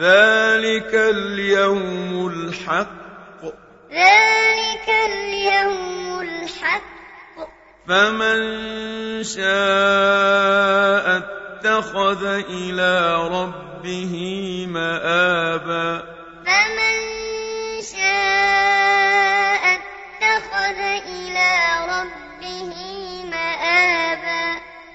ذلك اليوم الحق. ذلك اليوم الحق. فمن شاء اتخذ إلى ربه مآبا. فمن شاء اتخذ إلى